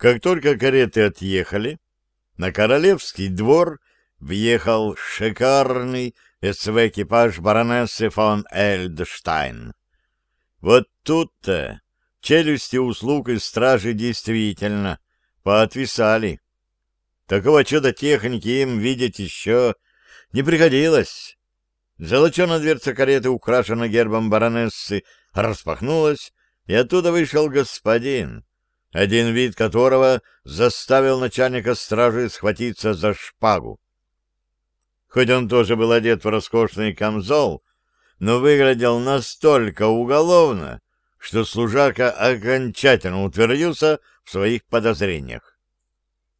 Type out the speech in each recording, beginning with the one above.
Как только кареты отъехали, на королевский двор въехал шикарный СВ-экипаж баронессы фон Эльдштайн. Вот тут-то челюсти услуг и стражи действительно поотвисали. Такого чуда техники им видеть еще не приходилось. Золоченая дверца кареты, украшена гербом баронессы, распахнулась, и оттуда вышел господин, один вид которого заставил начальника стражи схватиться за шпагу. Хоть он тоже был одет в роскошный камзол, но выглядел настолько уголовно, что служака окончательно утвердился в своих подозрениях.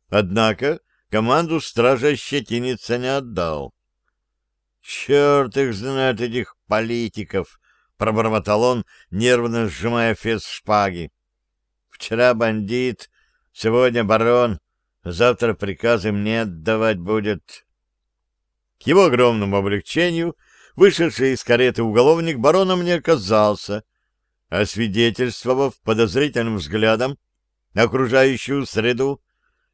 Однако команду стража щетиниться не отдал. «Черт их знает, этих политиков!» — пробормотал он, нервно сжимая фес шпаги. «Вчера бандит, сегодня барон, завтра приказы мне отдавать будет». К его огромному облегчению вышедший из кареты уголовник бароном не оказался, освидетельствовав подозрительным взглядом на окружающую среду,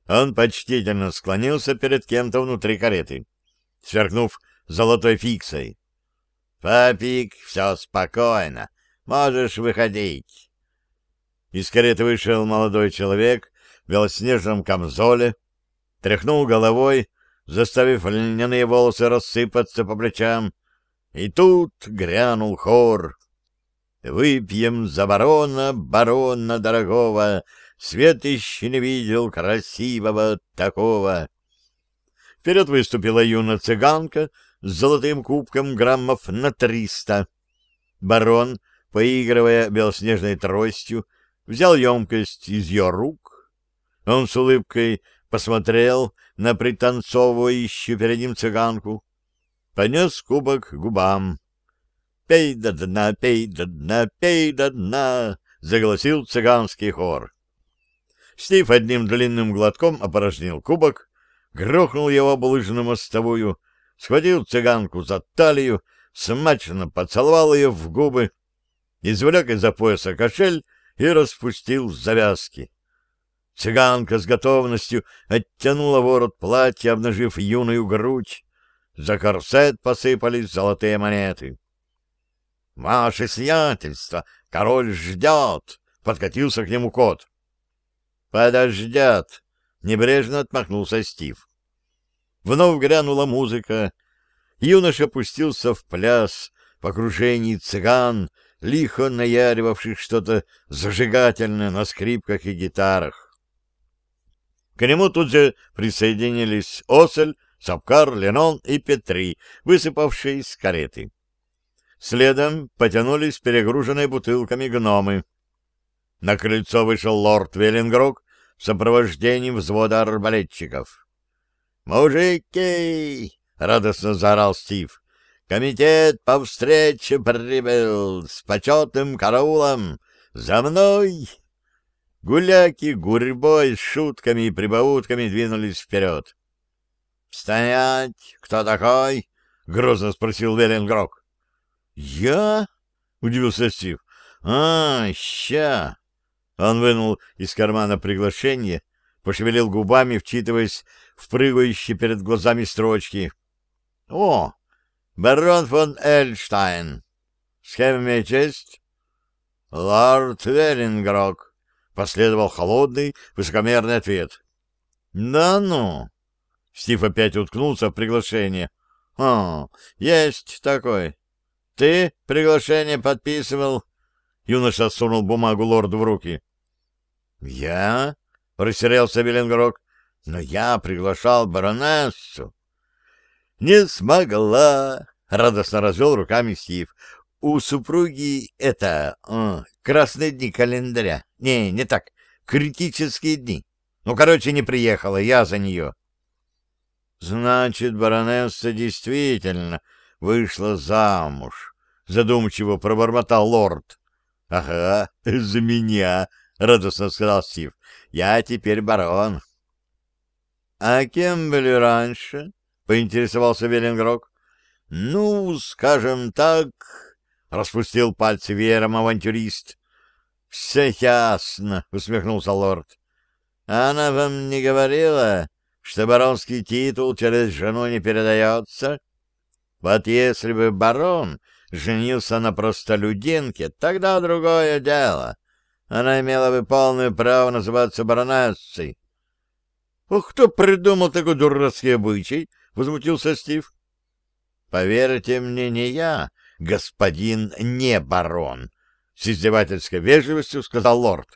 он почтительно склонился перед кем-то внутри кареты, сверкнув золотой фиксой. «Папик, все спокойно, можешь выходить». Из кареты вышел молодой человек в белоснежном камзоле, тряхнул головой, заставив льняные волосы рассыпаться по плечам, и тут грянул хор. «Выпьем за барона, барона дорогого, свет еще не видел красивого такого». Вперед выступила юная цыганка с золотым кубком граммов на триста. Барон, поигрывая белоснежной тростью, взял емкость из ее рук. Он с улыбкой посмотрел на пританцовывающую перед ним цыганку, понес кубок к губам. «Пей до дна, пей до дна, пей до дна!» — загласил цыганский хор. Стив одним длинным глотком опорожнил кубок, грохнул его об лыжную мостовую, схватил цыганку за талию, смачно поцеловал ее в губы, извлек из-за пояса кошель и распустил завязки. Цыганка с готовностью оттянула ворот платья, обнажив юную грудь. За корсет посыпались золотые монеты. — Ваше сиятельство! Король ждет! — подкатился к нему кот. — Подождет! — небрежно отмахнулся Стив. Вновь грянула музыка. Юноша пустился в пляс в окружении цыган, лихо наяривавших что-то зажигательное на скрипках и гитарах. К нему тут же присоединились Осель, Сапкар, Ленон и Петри, высыпавшие из кареты. Следом потянулись перегруженные бутылками гномы. На крыльцо вышел лорд Веллингрок в сопровождении взвода арбалетчиков. «Мужики!» — радостно заорал Стив. «Комитет по встрече прибыл с почетным караулом! За мной!» Гуляки гурьбой с шутками и прибаутками двинулись вперед. — Стоять! Кто такой? — грозно спросил Веленгрок. — Я? — удивился Стив. — А, ща! Он вынул из кармана приглашение, пошевелил губами, вчитываясь в прыгающие перед глазами строчки. — О, барон фон Эльштайн! С кем имею честь? — Лорд Веленгрок. Последовал холодный, высокомерный ответ. «Да ну!» Стив опять уткнулся в приглашение. «О, есть такой. Ты приглашение подписывал?» Юноша сунул бумагу лорду в руки. «Я?» — растерялся Беленгрок. «Но я приглашал баронессу». «Не смогла!» — радостно развел руками Стив у супруги это... О, красные дни календаря. Не, не так. Критические дни. Ну, короче, не приехала, я за нее. Значит, баронесса действительно вышла замуж. Задумчиво пробормотал лорд. Ага, за меня, радостно сказал Стив. Я теперь барон. А кем были раньше? Поинтересовался Веленгрок. Ну, скажем так, — распустил пальцы веером авантюрист. — Все ясно, — усмехнулся лорд. Она вам не говорила, что баронский титул через жену не передается? Вот если бы барон женился на простолюдинке, тогда другое дело. Она имела бы полное право называться баронессой. — Ох, кто придумал такой дурацкий обычай? — возмутился Стив. — Поверьте мне, не я, господин не барон, — с издевательской вежливостью сказал лорд.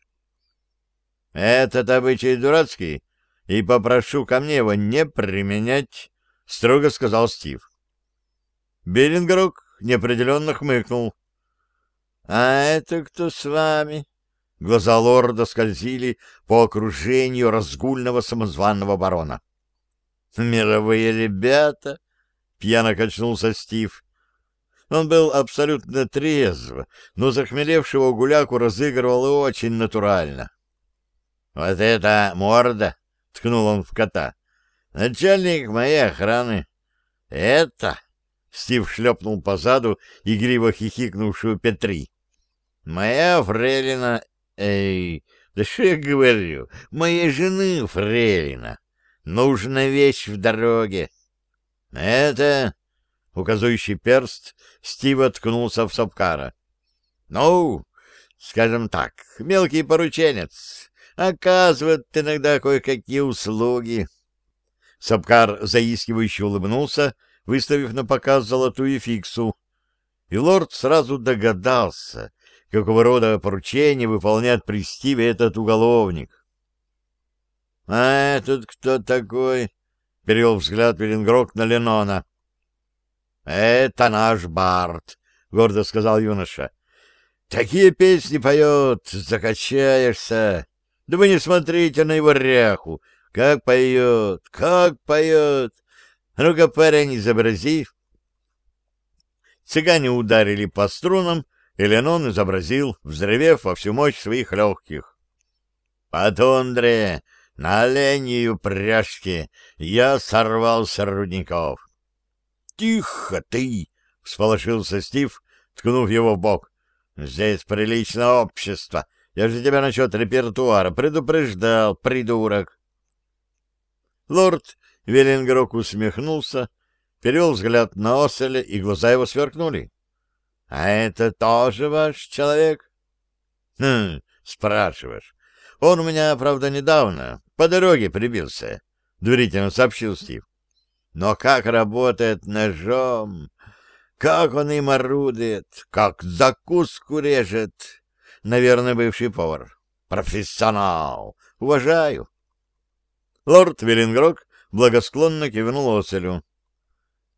— Этот обычай дурацкий, и попрошу ко мне его не применять, — строго сказал Стив. Берингрок неопределенно хмыкнул. — А это кто с вами? Глаза лорда скользили по окружению разгульного самозванного барона. «Мировые ребята!» — пьяно качнулся Стив. Он был абсолютно трезв, но захмелевшего гуляку разыгрывал очень натурально. «Вот это морда!» — ткнул он в кота. «Начальник моей охраны. Это...» — Стив шлепнул по заду игриво хихикнувшую Петри. «Моя фрейлина Эй, да что я говорю? Моей жены фрейлина. Нужна вещь в дороге. Это... Указующий перст Стив откнулся в Сапкара. Ну, скажем так, мелкий порученец. Оказывает иногда кое-какие услуги. Сапкар заискивающе улыбнулся, выставив на показ золотую фиксу. И лорд сразу догадался, какого рода поручение выполняет при Стиве этот уголовник. — А этот кто такой? — перевел взгляд Велингрок на Ленона. — Это наш Барт, — гордо сказал юноша. — Такие песни поет, закачаешься. Да вы не смотрите на его ряху. Как поет, как поет. Ну-ка, парень, изобрази. Цыгане ударили по струнам, Эленон изобразил, взрывев во всю мощь своих легких. «По тундре, на оленью пряжке, я сорвался рудников». «Тихо ты!» — всполошился Стив, ткнув его в бок. «Здесь приличное общество. Я же тебя насчет репертуара предупреждал, придурок». Лорд Веллингрок усмехнулся, перевел взгляд на Оселя, и глаза его сверкнули. А это тоже ваш человек? Хм, спрашиваешь. Он у меня, правда, недавно по дороге прибился, доверительно сообщил Стив. Но как работает ножом, как он им орудует, как закуску режет. Наверное, бывший повар. Профессионал. Уважаю. Лорд Веллингрок благосклонно кивнул Оселю.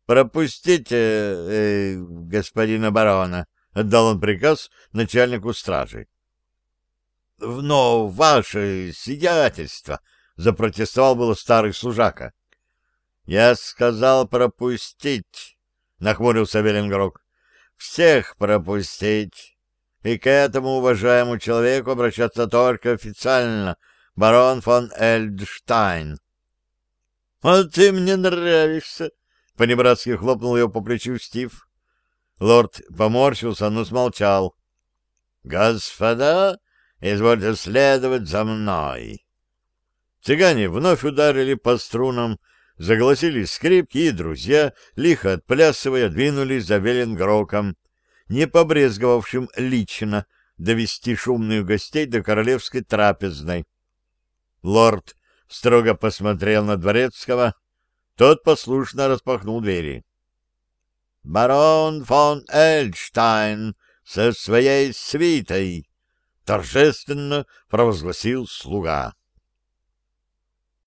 «Пропустите э, господина барона», — отдал он приказ начальнику стражи. «Но ваше сиятельство», — запротестовал было старый служака. «Я сказал пропустить», — нахмурился Веленгрок. «Всех пропустить. И к этому уважаемому человеку обращаться только официально, барон фон Эльдштайн». «А ты мне нравишься», — понебратски хлопнул его по плечу Стив. Лорд поморщился, но смолчал. «Господа, извольте следовать за мной!» Цыгане вновь ударили по струнам, загласили скрипки, и друзья, лихо отплясывая, двинулись за Веленгроком, не побрезговавшим лично довести шумных гостей до королевской трапезной. Лорд строго посмотрел на Дворецкого, тот послушно распахнул двери. «Барон фон Эльштайн со своей свитой!» — торжественно провозгласил слуга.